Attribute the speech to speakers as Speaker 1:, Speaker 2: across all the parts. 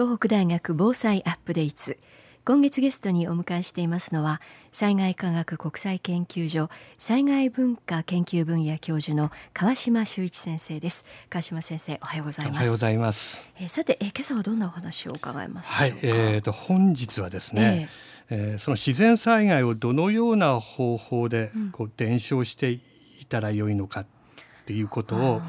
Speaker 1: 東北大学防災アップデート今月ゲストにお迎えしていますのは災害科学国際研究所災害文化研究分野教授の川島修一先生です。川島先生おはようございます。
Speaker 2: おはようございます
Speaker 1: えー、さて、えー、今朝はどんなお話を伺います
Speaker 2: はいえーと、本日はですね、えー、えー、その自然災害をどのような方法でこう伝承していたらよいのかっていうことを、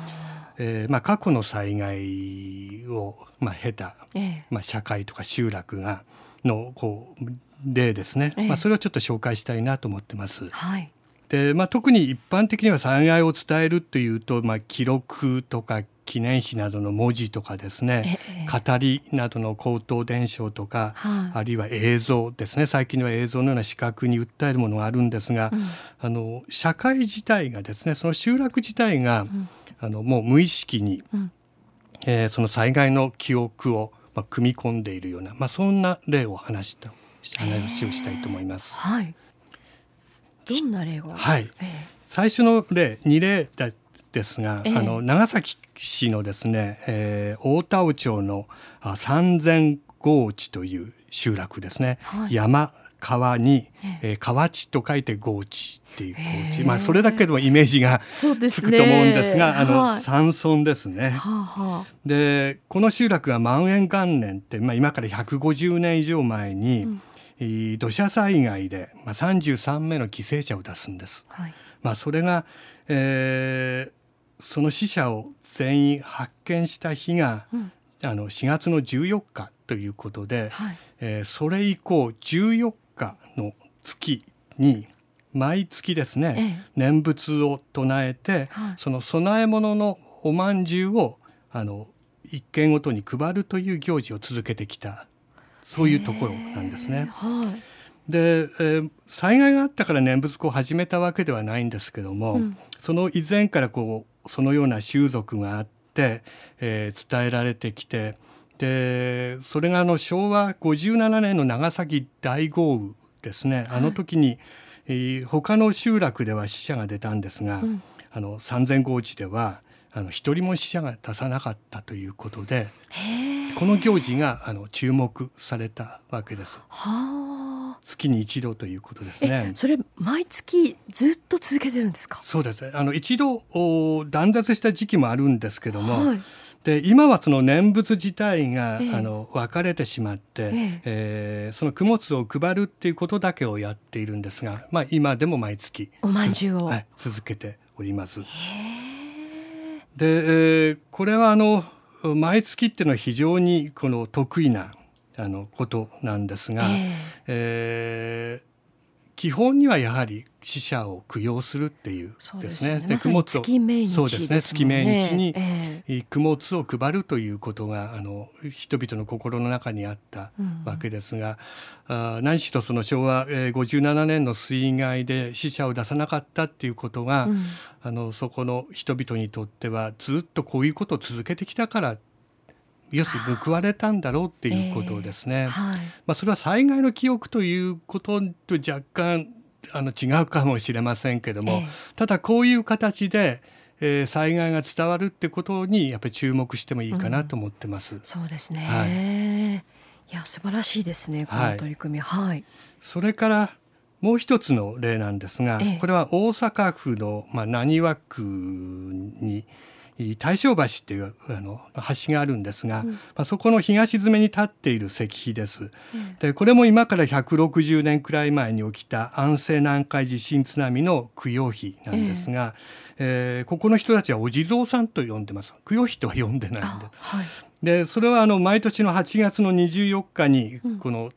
Speaker 2: えーまあ、過去の災害を、まあ、経た、ええ、まあ、社会とか集落がのこう例ですね、え、まあ、それをちょっと紹介したいなと思ってます。はい。でまあ、特に一般的には災害を伝えるというと、まあ、記録とか記念碑などの文字とかですね、語りなどの口頭伝承とか、はい、あるいは映像ですね。最近は映像のような視覚に訴えるものがあるんですが、うん、あの社会自体がですねその集落自体が、うんあのもう無意識に、うん、えー、その災害の記憶を、まあ、組み込んでいるような、まあ、そんな例を話した話をしたいと思います。
Speaker 1: はい、どんな例が、
Speaker 2: はい、最初の例2例ですが、あの長崎市のですね、えー、大田尾町の三千郷地という集落ですね、はい、山川に、えー、河内と書いて郷地っていう郷地、まあそれだけでもイメージがつくと思うんですが、すね、あの、はい、山村ですね。はあはあ、でこの集落が万延元年って、まあ、今から150年以上前に、うん、土砂災害で、まあ、33名の犠牲者を出すんです。はい、まあ、それが、えー、その死者を全員発見した日が、うん、あの4月の14日ということで、はい、えー、それ以降14日の月に毎月ですね、ええ、念仏を唱えて、はい、その供え物のおまんじゅうをあの一軒ごとに配るという行事を続けてきた。そういうところなんですね。はい、で、えー、災害があったから念仏を始めたわけではないんですけども、うん、その以前からこうそのような習俗があって、えー、伝えられてきてでそれがあの昭和57年の長崎大豪雨ですね、あの時に、えー、他の集落では死者が出たんですが、うん、あの三千郷地ではあの一人も死者が出さなかったということでこの行事があの注目されたわけです。月に一度ということですね。
Speaker 1: それ毎月ずっと続けてるんですか？
Speaker 2: そうですね。あの一度断絶した時期もあるんですけども、はい、で今はその念仏自体が、ええ、あの分かれてしまって、ええ。えー、その供物を配るっていうことだけをやっているんですが、まあ、今でも毎月
Speaker 1: おまんじゅうを、
Speaker 2: はい、続けております。で、えー、これはあの毎月っていうのは非常にこの得意なあのことなんですが、えー、えー、基本にはやはり死者を供養するっていうですね。
Speaker 1: で、供物を
Speaker 2: そうですね。月命日に供物を配るということがあの人々の心の中にあったわけですが、うん、あ何しろその昭和57年の水害で死者を出さなかったっていうことが、うん、あのそこの人々にとってはずっとこういうことを続けてきたから要するに報われたんだろうっていうことですね。えーはい、まあ、それは災害の記憶ということと若干あの違うかもしれませんけども、えー、ただこういう形で、えー、災害が伝わるってことにやっぱり注目してもいいかなと思ってます。うん、
Speaker 1: そうですね、はい、いや素晴らしいですねこの取り組み、はい、はい、
Speaker 2: それからもう一つの例なんですが、えー、これは大阪府のまあ浪速区に大正橋っていうあの橋があるんですが、うん、まあ、そこの東詰めに立っている石碑です。うん、でこれも今から160年くらい前に起きた安政南海地震津波の供養碑なんですが、えー、えー、ここの人たちはお地蔵さんと呼んでます。供養碑とは呼んでないんで。はい、でそれはあの毎年の8月の24日にこの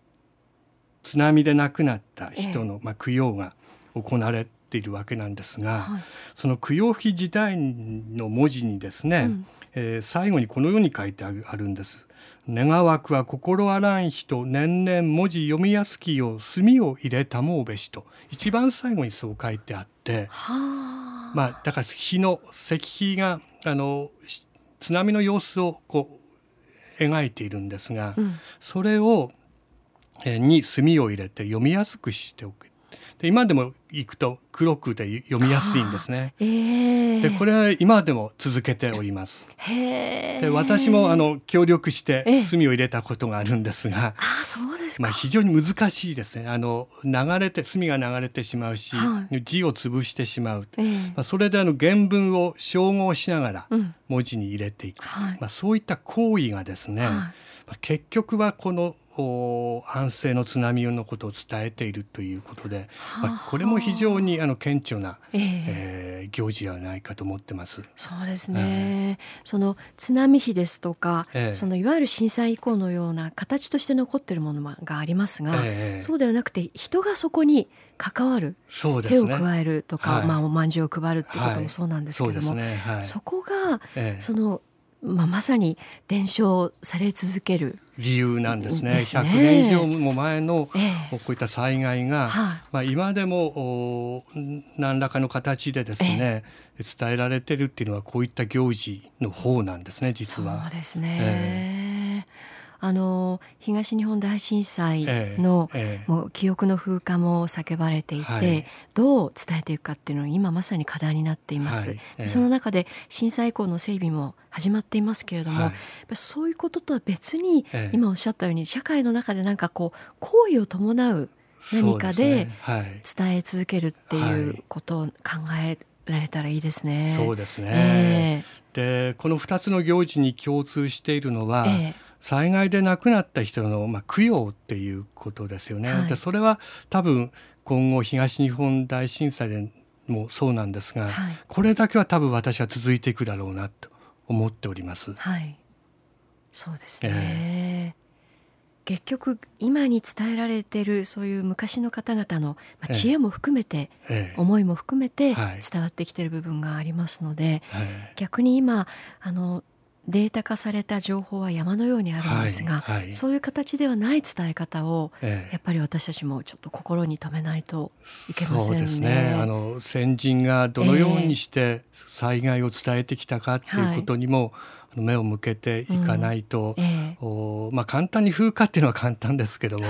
Speaker 2: 津波で亡くなった人の、まあ、供養が行われているわけなんですが、はい、その供養碑時代の文字にですね、うん、えー、最後にこのように書いてあるんです。願わくは心あらん人年々文字読みやすきよう墨を入れたもうべしと。一番最後にそう書いてあって、まあだから日の石碑があの津波の様子をこう描いているんですが、うん、それを、えに墨を入れて読みやすくしておく。っで今でも行くと黒くて読みやすいんですね。
Speaker 1: えー、
Speaker 2: でこれは今でも続けております。
Speaker 1: で
Speaker 2: 私もあの協力して墨を入れたことがあるんですが、
Speaker 1: あそうですまあ
Speaker 2: 非常に難しいですね。あの流れて墨が流れてしまうし、はい、字を潰してしまう。えー、まあそれであの原文を照合しながら文字に入れていく。うんはい、まあそういった行為がですね、はい、まあ結局はこの安政の津波のことを伝えているということで、まあ、これも非常にあの顕著な、えー、えー、行事ではないかと思ってます。
Speaker 1: そうですね、えー、その津波碑ですとか、えー、そのいわゆる震災以降のような形として残っているものがありますが、えー、そうではなくて人がそこに関わる、ね、手を加えるとか、はい、まあ、おまんじゅうを配るっていうこともそうなんですけども、はいそね。はい、そこが、そのまあ、まさに伝承され続ける。
Speaker 2: 理由なんですね。ですね。100年以上も前のこういった災害が、まあ、今でも何らかの形でですね、伝えられてるっていうのはこういった行事の方なんですね実は。
Speaker 1: そうですね、えーあの東日本大震災の、ええ、もう記憶の風化も叫ばれていて、はい、どう伝えていくかっていうのが今まさに課題になっています。はい。え、その中で震災以降の整備も始まっていますけれども、はい、そういうこととは別に、今おっしゃったように社会の中でなんかこう行為を伴う何かで伝え続けるっていうことを考えられたらいいですね。
Speaker 2: そうですね、でこの2つの行事に共通しているのは、えー災害で亡くなった人の、まあ、供養っていうことですよね。はい、でそれは多分今後東日本大震災でもそうなんですが、はい、これだけは多分私は続いていくだろうなと思っております。
Speaker 1: はい、そうですね、えー結局今に伝えられているそういう昔の方々の、まあ、知恵も含めて、ええ、思いも含めて伝わってきている部分がありますので、はい、逆に今あのデータ化された情報は山のようにあるんですが、はいはい、そういう形ではない伝え方を、ええ、やっぱり私たちもちょっと心に留めないといけませんね。そうですね。
Speaker 2: あの先人がどのようにして災害を伝えてきたかっていうことにも、えー、目を向けていかないと、うん。えまあ、簡単に風化っていうのは簡単ですけども、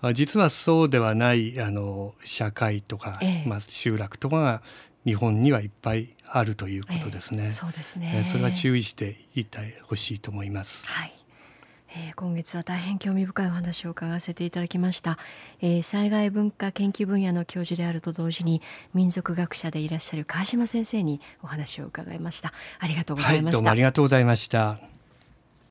Speaker 2: はい、実はそうではないあの社会とか、まあ、集落とかが日本にはいっぱいあるということですね。
Speaker 1: えー、そうですね、
Speaker 2: えー、それは注意していてほしいと思います。
Speaker 1: はい。えー、今月は大変興味深いお話を伺わせていただきました、えー、災害文化研究分野の教授であると同時に民族学者でいらっしゃる川島先生にお話を伺いましたありがとうございました、はい、
Speaker 2: どうもありがとうございました